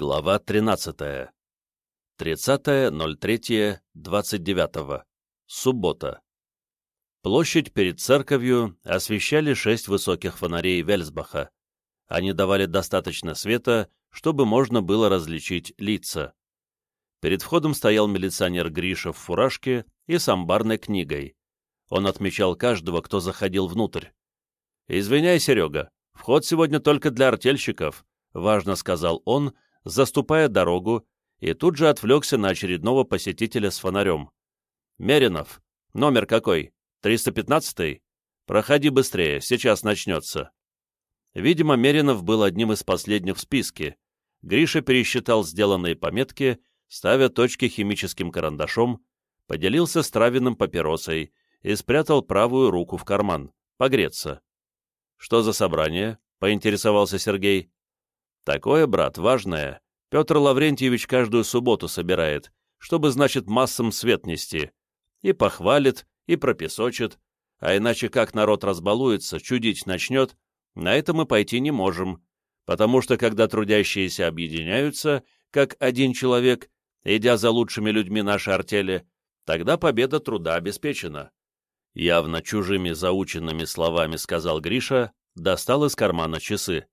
Глава 13. 30.03.29. Суббота. Площадь перед церковью освещали шесть высоких фонарей Вельсбаха. Они давали достаточно света, чтобы можно было различить лица. Перед входом стоял милиционер Гриша в фуражке и с амбарной книгой. Он отмечал каждого, кто заходил внутрь. «Извиняй, Серега, вход сегодня только для артельщиков», — важно сказал он, — заступая дорогу, и тут же отвлекся на очередного посетителя с фонарем. «Меринов, номер какой? 315-й? Проходи быстрее, сейчас начнется». Видимо, Меринов был одним из последних в списке. Гриша пересчитал сделанные пометки, ставя точки химическим карандашом, поделился с Травиным папиросой и спрятал правую руку в карман, погреться. «Что за собрание?» — поинтересовался Сергей. Такое, брат, важное. Петр Лаврентьевич каждую субботу собирает, чтобы, значит, массам свет нести. И похвалит, и пропесочит. А иначе как народ разбалуется, чудить начнет, на это мы пойти не можем. Потому что, когда трудящиеся объединяются, как один человек, идя за лучшими людьми нашей артели, тогда победа труда обеспечена. Явно чужими заученными словами сказал Гриша, достал из кармана часы.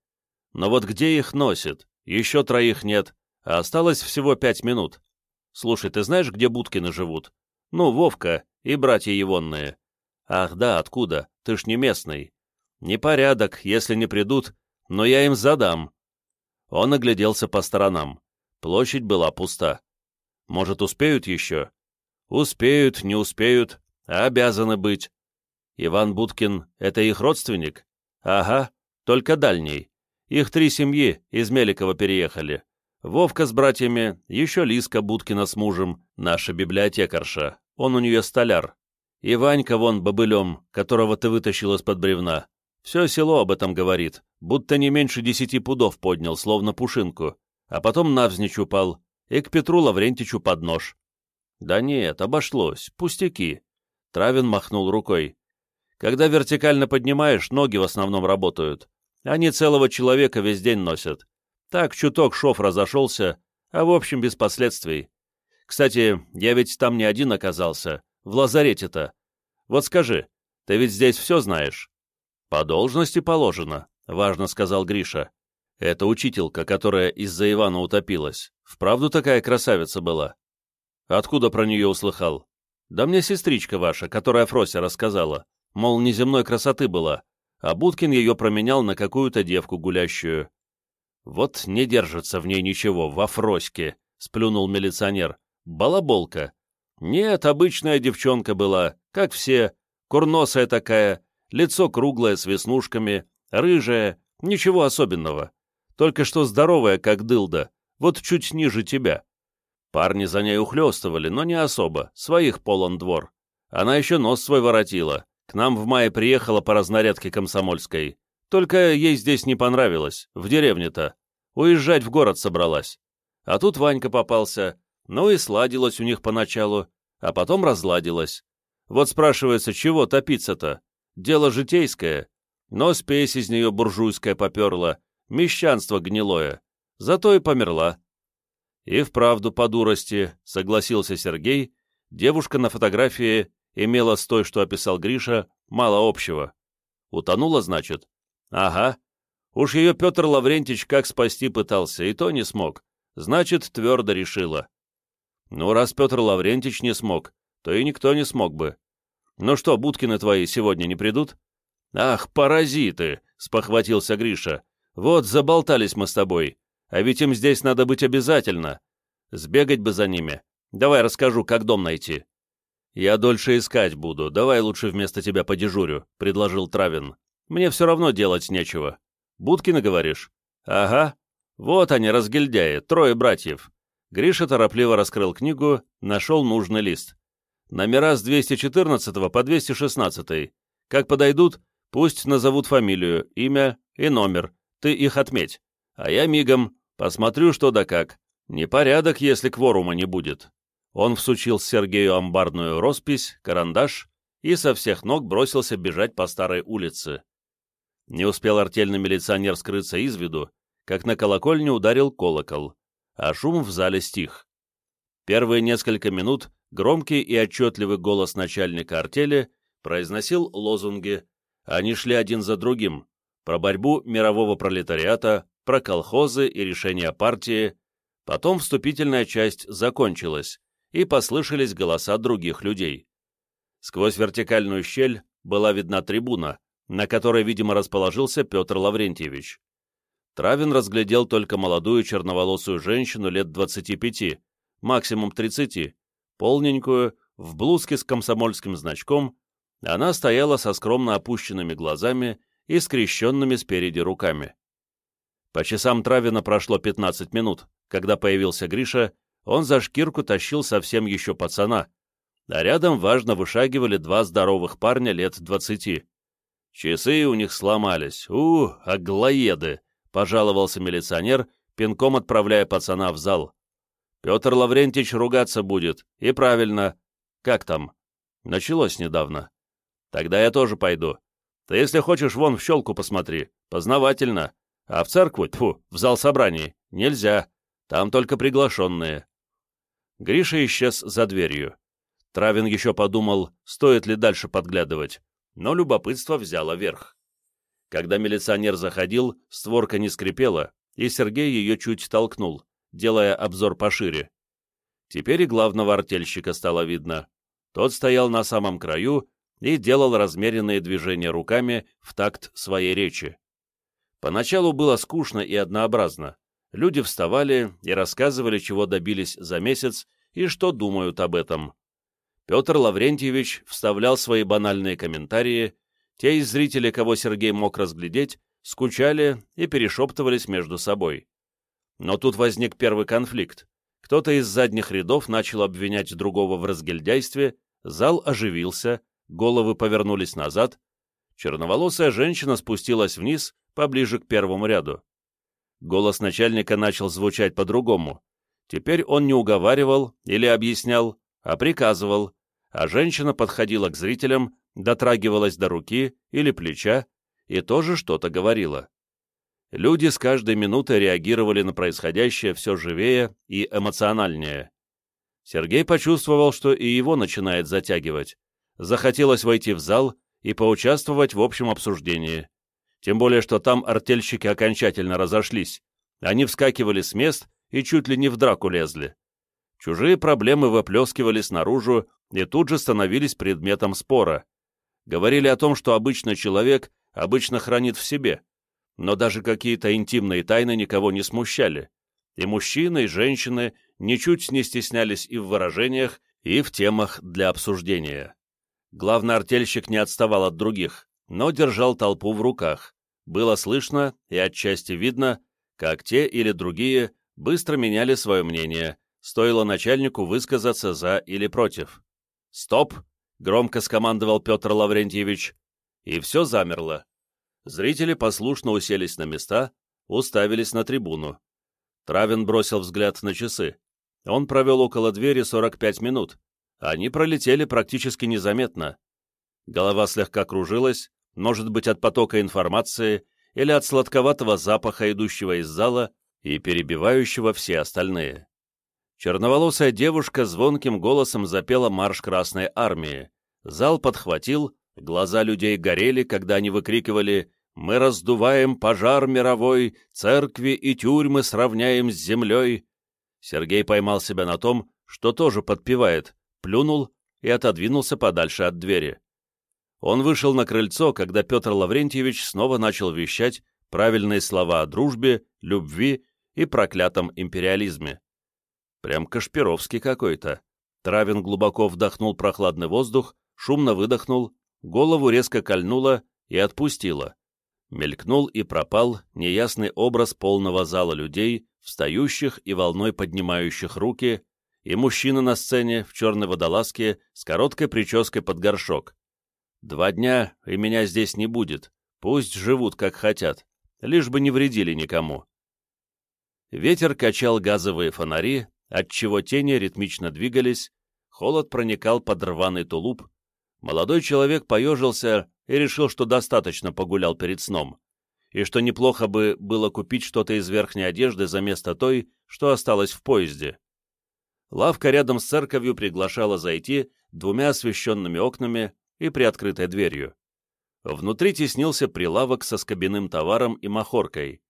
Но вот где их носит? Еще троих нет, а осталось всего пять минут. Слушай, ты знаешь, где Будкины живут? Ну, Вовка и братья Егонные. Ах да, откуда? Ты ж не местный. Непорядок, если не придут, но я им задам. Он огляделся по сторонам. Площадь была пуста. Может, успеют еще? Успеют, не успеют, а обязаны быть. Иван Будкин — это их родственник? Ага, только дальний. Их три семьи из Меликова переехали. Вовка с братьями, еще Лиска Будкина с мужем, наша библиотекарша, он у нее столяр. И Ванька вон бобылем, которого ты вытащил из-под бревна. Все село об этом говорит, будто не меньше десяти пудов поднял, словно пушинку, а потом навзничь упал, и к Петру Лаврентичу под нож. Да нет, обошлось, пустяки. Травин махнул рукой. Когда вертикально поднимаешь, ноги в основном работают. Они целого человека весь день носят. Так чуток шов разошелся, а в общем без последствий. Кстати, я ведь там не один оказался, в лазарете-то. Вот скажи, ты ведь здесь все знаешь? По должности положено, важно сказал Гриша. Это учителька, которая из-за Ивана утопилась. Вправду такая красавица была. Откуда про нее услыхал? Да мне сестричка ваша, которая Фрося рассказала. Мол, неземной красоты была, а Будкин ее променял на какую-то девку гулящую. «Вот не держится в ней ничего, во фроське», — сплюнул милиционер. «Балаболка». «Нет, обычная девчонка была, как все, курносая такая, лицо круглое с веснушками, рыжая, ничего особенного. Только что здоровая, как дылда, вот чуть ниже тебя. Парни за ней ухлёстывали, но не особо, своих полон двор. Она еще нос свой воротила, к нам в мае приехала по разнарядке комсомольской. Только ей здесь не понравилось, в деревне-то. Уезжать в город собралась. А тут Ванька попался. Ну и сладилась у них поначалу, а потом разладилась. Вот спрашивается, чего топиться-то? Дело житейское. Но спесь из нее буржуйская поперла, мещанство гнилое. Зато и померла. И вправду по дурости, согласился Сергей, девушка на фотографии имела с той, что описал Гриша, мало общего. Утонула, значит? Ага. Уж ее Петр Лаврентич как спасти пытался, и то не смог. Значит, твердо решила. Ну, раз Петр Лаврентич не смог, то и никто не смог бы. Ну что, Будкины твои сегодня не придут? Ах, паразиты! — спохватился Гриша. Вот заболтались мы с тобой. А ведь им здесь надо быть обязательно. Сбегать бы за ними. Давай расскажу, как дом найти. «Я дольше искать буду, давай лучше вместо тебя подежурю», — предложил Травин. «Мне все равно делать нечего». «Будкина, говоришь?» «Ага. Вот они, разгильдяи, трое братьев». Гриша торопливо раскрыл книгу, нашел нужный лист. Номера с 214 по 216. Как подойдут, пусть назовут фамилию, имя и номер. Ты их отметь. А я мигом посмотрю, что да как. Непорядок, если кворума не будет. Он всучил Сергею амбарную роспись, карандаш и со всех ног бросился бежать по старой улице. Не успел артельный милиционер скрыться из виду, как на колокольню ударил колокол. а шум в зале стих. Первые несколько минут громкий и отчетливый голос начальника артели произносил лозунги, они шли один за другим, про борьбу мирового пролетариата, про колхозы и решения партии, потом вступительная часть закончилась, и послышались голоса других людей. Сквозь вертикальную щель была видна трибуна, на которой, видимо, расположился Петр Лаврентьевич. Травин разглядел только молодую черноволосую женщину лет 25, максимум 30, полненькую, в блузке с комсомольским значком, она стояла со скромно опущенными глазами и скрещенными спереди руками. По часам Травина прошло 15 минут, когда появился Гриша, он за шкирку тащил совсем еще пацана, а рядом важно вышагивали два здоровых парня лет двадцати. Часы у них сломались. У, аглоеды! — пожаловался милиционер, пинком отправляя пацана в зал. Петр Лаврентич ругаться будет. И правильно. Как там? Началось недавно. Тогда я тоже пойду. Ты, если хочешь, вон в щелку посмотри. Познавательно. А в церкву, тьфу, в зал собраний, нельзя. Там только приглашенные. Гриша исчез за дверью. Травин еще подумал, стоит ли дальше подглядывать, но любопытство взяло верх. Когда милиционер заходил, створка не скрипела, и Сергей ее чуть толкнул, делая обзор пошире. Теперь и главного артельщика стало видно. Тот стоял на самом краю и делал размеренные движения руками в такт своей речи. Поначалу было скучно и однообразно. Люди вставали и рассказывали, чего добились за месяц и что думают об этом. Петр Лаврентьевич вставлял свои банальные комментарии, те из зрителей, кого Сергей мог разглядеть, скучали и перешептывались между собой. Но тут возник первый конфликт. Кто-то из задних рядов начал обвинять другого в разгильдяйстве, зал оживился, головы повернулись назад, черноволосая женщина спустилась вниз, поближе к первому ряду. Голос начальника начал звучать по-другому. Теперь он не уговаривал или объяснял, а приказывал, а женщина подходила к зрителям, дотрагивалась до руки или плеча и тоже что-то говорила. Люди с каждой минутой реагировали на происходящее все живее и эмоциональнее. Сергей почувствовал, что и его начинает затягивать. Захотелось войти в зал и поучаствовать в общем обсуждении. Тем более, что там артельщики окончательно разошлись. Они вскакивали с мест и чуть ли не в драку лезли. Чужие проблемы выплескивались наружу и тут же становились предметом спора. Говорили о том, что обычный человек обычно хранит в себе, но даже какие-то интимные тайны никого не смущали. И мужчины, и женщины ничуть не стеснялись и в выражениях, и в темах для обсуждения. Главный артельщик не отставал от других, но держал толпу в руках. Было слышно и отчасти видно, как те или другие быстро меняли свое мнение, стоило начальнику высказаться за или против. «Стоп!» — громко скомандовал Петр Лаврентьевич, и все замерло. Зрители послушно уселись на места, уставились на трибуну. Травин бросил взгляд на часы. Он провел около двери 45 минут. Они пролетели практически незаметно. Голова слегка кружилась, может быть, от потока информации или от сладковатого запаха, идущего из зала и перебивающего все остальные. Черноволосая девушка звонким голосом запела марш Красной Армии. Зал подхватил, глаза людей горели, когда они выкрикивали «Мы раздуваем пожар мировой, церкви и тюрьмы сравняем с землей». Сергей поймал себя на том, что тоже подпевает, плюнул и отодвинулся подальше от двери. Он вышел на крыльцо, когда Петр Лаврентьевич снова начал вещать правильные слова о дружбе, любви и проклятом империализме. Прям Кашпировский какой-то. Травин глубоко вдохнул прохладный воздух, шумно выдохнул, голову резко кольнуло и отпустило. Мелькнул и пропал неясный образ полного зала людей, встающих и волной поднимающих руки, и мужчина на сцене в черной водолазке с короткой прической под горшок. Два дня, и меня здесь не будет. Пусть живут, как хотят, лишь бы не вредили никому. Ветер качал газовые фонари, отчего тени ритмично двигались, холод проникал под рваный тулуп. Молодой человек поежился и решил, что достаточно погулял перед сном. и что неплохо бы было купить что-то из верхней одежды за место той, что осталось в поезде. Лавка рядом с церковью приглашала зайти двумя освещенными окнами и приоткрытой дверью. Внутри теснился прилавок со скобяным товаром и махоркой.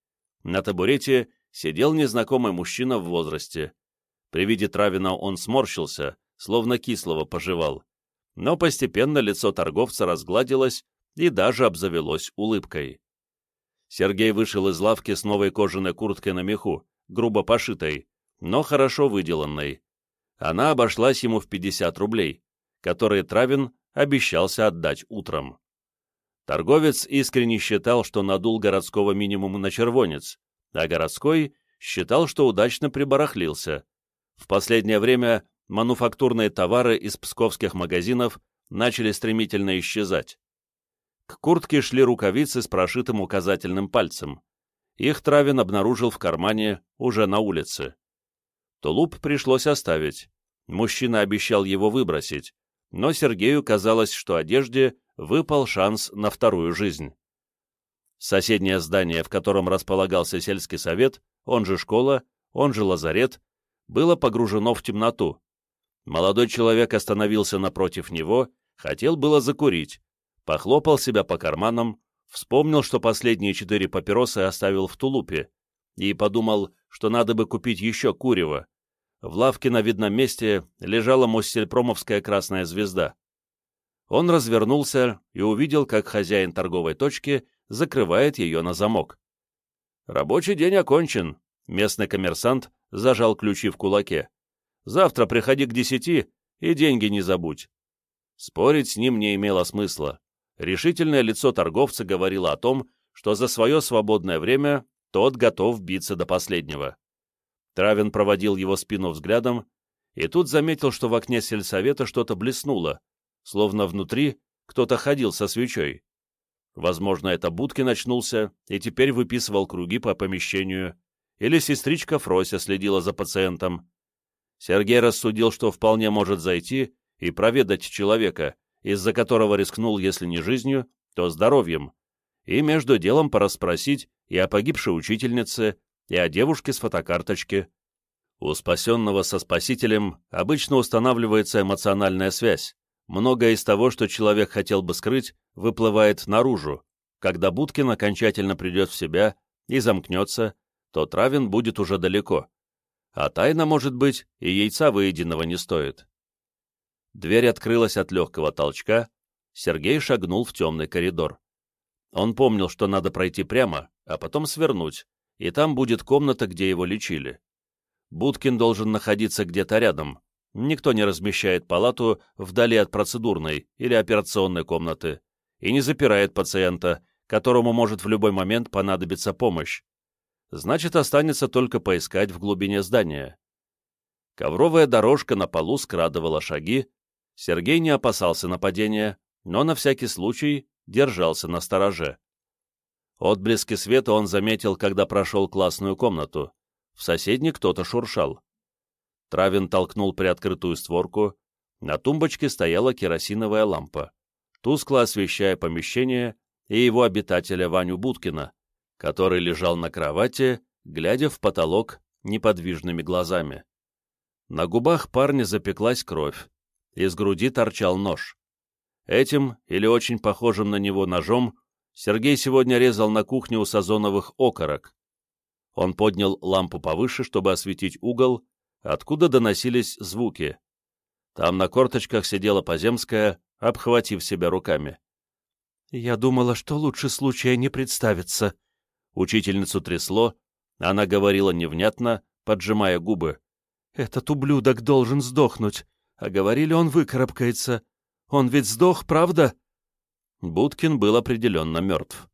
На табурете сидел незнакомый мужчина в возрасте. При виде Травина он сморщился, словно кислого пожевал. Но постепенно лицо торговца разгладилось и даже обзавелось улыбкой. Сергей вышел из лавки с новой кожаной курткой на меху, грубо пошитой, но хорошо выделанной. Она обошлась ему в 50 рублей, которые Травин обещался отдать утром. Торговец искренне считал, что надул городского минимума на червонец, а городской считал, что удачно прибарахлился. В последнее время мануфактурные товары из псковских магазинов начали стремительно исчезать. К куртке шли рукавицы с прошитым указательным пальцем. Их Травин обнаружил в кармане уже на улице. Тулуп пришлось оставить. Мужчина обещал его выбросить, но Сергею казалось, что одежде выпал шанс на вторую жизнь. Соседнее здание, в котором располагался сельский совет, он же школа, он же лазарет, было погружено в темноту. Молодой человек остановился напротив него, хотел было закурить, похлопал себя по карманам, вспомнил, что последние четыре папиросы оставил в тулупе, и подумал, что надо бы купить еще курева. В лавке на видном месте лежала Моссельпромовская красная звезда. Он развернулся и увидел, как хозяин торговой точки закрывает ее на замок. «Рабочий день окончен», — местный коммерсант зажал ключи в кулаке. «Завтра приходи к десяти и деньги не забудь». Спорить с ним не имело смысла. Решительное лицо торговца говорило о том, что за свое свободное время тот готов биться до последнего. Травин проводил его спину взглядом, и тут заметил, что в окне сельсовета что-то блеснуло, словно внутри кто-то ходил со свечой. Возможно, это Будкин начнулся и теперь выписывал круги по помещению, или сестричка Фрося следила за пациентом. Сергей рассудил, что вполне может зайти и проведать человека, из-за которого рискнул, если не жизнью, то здоровьем, и между делом порасспросить и о погибшей учительнице, и о девушке с фотокарточки. У спасенного со спасителем обычно устанавливается эмоциональная связь. Многое из того, что человек хотел бы скрыть, выплывает наружу. Когда Будкин окончательно придет в себя и замкнется, то Травин будет уже далеко. А тайна, может быть, и яйца выеденного не стоит. Дверь открылась от легкого толчка, Сергей шагнул в темный коридор. Он помнил, что надо пройти прямо, а потом свернуть, и там будет комната, где его лечили. Будкин должен находиться где-то рядом. Никто не размещает палату вдали от процедурной или операционной комнаты и не запирает пациента, которому может в любой момент понадобиться помощь. Значит, останется только поискать в глубине здания. Ковровая дорожка на полу скрадывала шаги. Сергей не опасался нападения, но на всякий случай держался на стороже. Отблески света он заметил, когда прошел классную комнату. В соседней кто-то шуршал. Травин толкнул приоткрытую створку. На тумбочке стояла керосиновая лампа, тускло освещая помещение и его обитателя Ваню Будкина, который лежал на кровати, глядя в потолок неподвижными глазами. На губах парня запеклась кровь, из груди торчал нож. Этим, или очень похожим на него ножом, Сергей сегодня резал на кухне у Сазоновых окорок. Он поднял лампу повыше, чтобы осветить угол, откуда доносились звуки. Там на корточках сидела Поземская, обхватив себя руками. «Я думала, что лучше случая не представится». Учительницу трясло, она говорила невнятно, поджимая губы. «Этот ублюдок должен сдохнуть, а говорили, он выкарабкается. Он ведь сдох, правда?» Будкин был определенно мертв.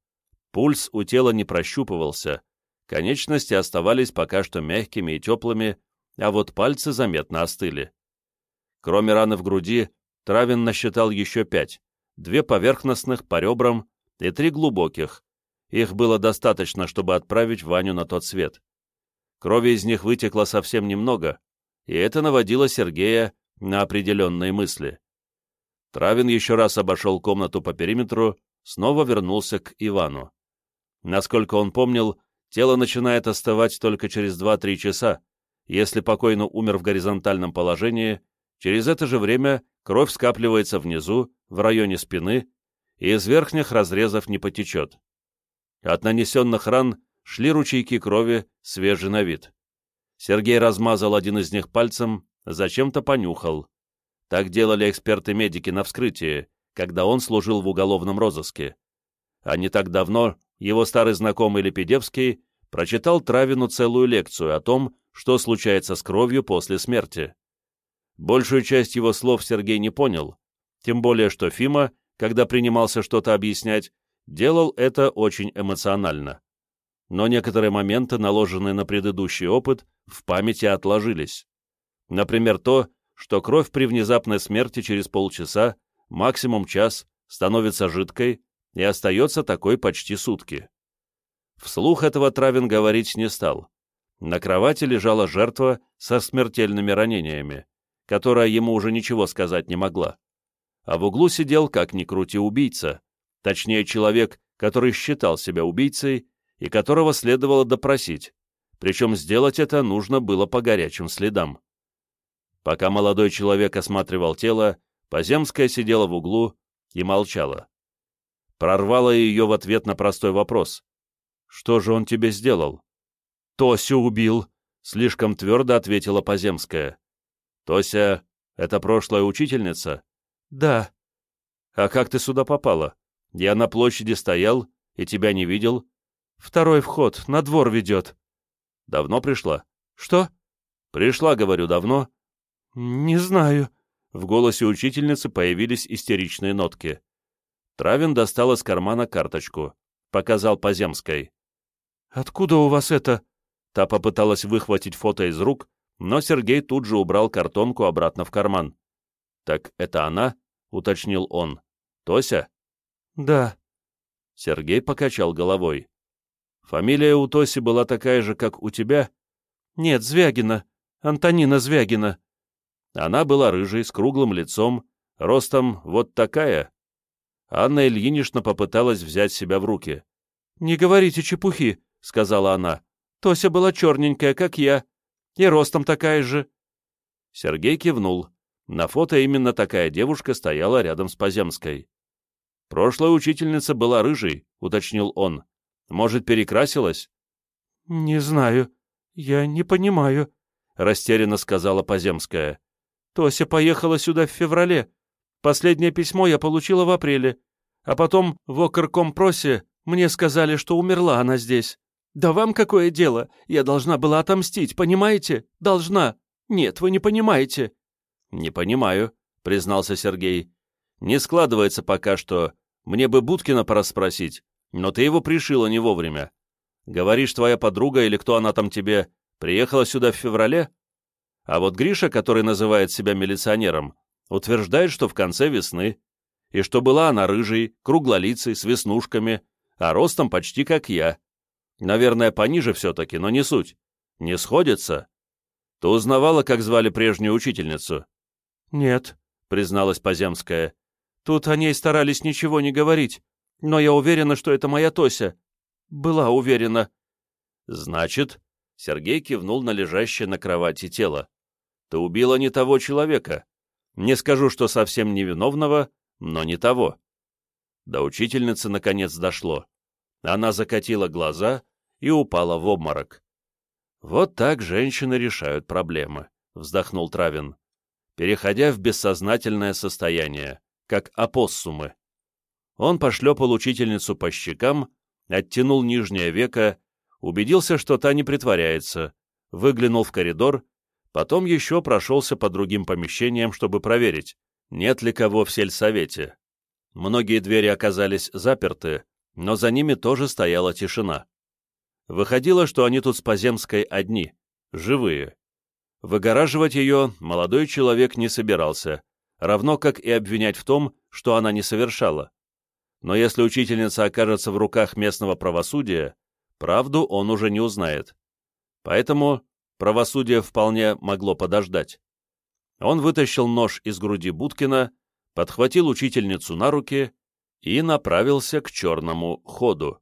Пульс у тела не прощупывался, конечности оставались пока что мягкими и теплыми, а вот пальцы заметно остыли. Кроме раны в груди, Травин насчитал еще пять, две поверхностных по ребрам и три глубоких. Их было достаточно, чтобы отправить Ваню на тот свет. Крови из них вытекло совсем немного, и это наводило Сергея на определенные мысли. Травин еще раз обошел комнату по периметру, снова вернулся к Ивану. Насколько он помнил, тело начинает остывать только через 2-3 часа. Если покойный умер в горизонтальном положении, через это же время кровь скапливается внизу, в районе спины, и из верхних разрезов не потечет. От нанесенных ран шли ручейки крови, свежий на вид. Сергей размазал один из них пальцем, зачем-то понюхал. Так делали эксперты-медики на вскрытии, когда он служил в уголовном розыске. А не так давно его старый знакомый Лепедевский прочитал Травину целую лекцию о том, что случается с кровью после смерти. Большую часть его слов Сергей не понял, тем более что Фима, когда принимался что-то объяснять, делал это очень эмоционально. Но некоторые моменты, наложенные на предыдущий опыт, в памяти отложились. Например, то, что кровь при внезапной смерти через полчаса, максимум час, становится жидкой и остается такой почти сутки. Вслух этого Травин говорить не стал. На кровати лежала жертва со смертельными ранениями, которая ему уже ничего сказать не могла. А в углу сидел, как ни крути, убийца, точнее человек, который считал себя убийцей и которого следовало допросить, причем сделать это нужно было по горячим следам. Пока молодой человек осматривал тело, Поземская сидела в углу и молчала. Прорвала ее в ответ на простой вопрос. «Что же он тебе сделал?» «Тосю убил», — слишком твердо ответила Поземская. «Тося — это прошлая учительница?» «Да». «А как ты сюда попала? Я на площади стоял и тебя не видел». «Второй вход, на двор ведет». «Давно пришла?» «Что?» «Пришла, говорю, давно?» «Не знаю». В голосе учительницы появились истеричные нотки. Травин достал из кармана карточку. Показал Поземской. «Откуда у вас это?» Та попыталась выхватить фото из рук, но Сергей тут же убрал картонку обратно в карман. «Так это она?» — уточнил он. «Тося?» «Да». Сергей покачал головой. «Фамилия у Тоси была такая же, как у тебя?» «Нет, Звягина. Антонина Звягина». Она была рыжей, с круглым лицом, ростом вот такая. Анна Ильинична попыталась взять себя в руки. «Не говорите чепухи», — сказала она. «Тося была черненькая, как я, и ростом такая же». Сергей кивнул. На фото именно такая девушка стояла рядом с Поземской. «Прошлая учительница была рыжей», — уточнил он. «Может, перекрасилась?» «Не знаю. Я не понимаю», — растерянно сказала Поземская. Тося поехала сюда в феврале. Последнее письмо я получила в апреле. А потом в Окркомпросе мне сказали, что умерла она здесь. Да вам какое дело? Я должна была отомстить, понимаете? Должна. Нет, вы не понимаете. Не понимаю, признался Сергей. Не складывается пока что. Мне бы Будкина пора спросить, но ты его пришила не вовремя. Говоришь, твоя подруга или кто она там тебе, приехала сюда в феврале? А вот Гриша, который называет себя милиционером, утверждает, что в конце весны, и что была она рыжей, круглолицей, с веснушками, а ростом почти как я. Наверное, пониже все-таки, но не суть. Не сходится. Ты узнавала, как звали прежнюю учительницу? Нет, призналась Поземская. Тут о ней старались ничего не говорить, но я уверена, что это моя Тося. Была уверена. Значит, Сергей кивнул на лежащее на кровати тело. Ты убила не того человека. Не скажу, что совсем невиновного, но не того. До учительницы наконец дошло. Она закатила глаза и упала в обморок. «Вот так женщины решают проблемы», — вздохнул Травин, переходя в бессознательное состояние, как опоссумы. Он пошлепал учительницу по щекам, оттянул нижнее веко, убедился, что та не притворяется, выглянул в коридор Потом еще прошелся по другим помещениям, чтобы проверить, нет ли кого в сельсовете. Многие двери оказались заперты, но за ними тоже стояла тишина. Выходило, что они тут с Поземской одни, живые. Выгораживать ее молодой человек не собирался, равно как и обвинять в том, что она не совершала. Но если учительница окажется в руках местного правосудия, правду он уже не узнает. Поэтому правосудие вполне могло подождать. Он вытащил нож из груди Будкина, подхватил учительницу на руки и направился к черному ходу.